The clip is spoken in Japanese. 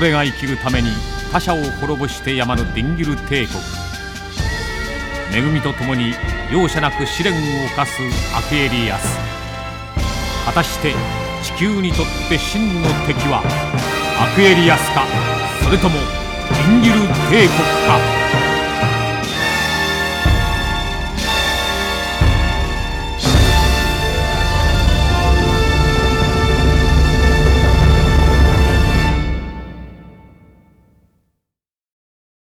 己が生きるために他者を滅ぼしてやまぬディンギル帝国。恵みと共に容赦なく試練を課すアクエリアス。果たして地球にとって真の敵はアクエリアスかそれともディンギル帝国か。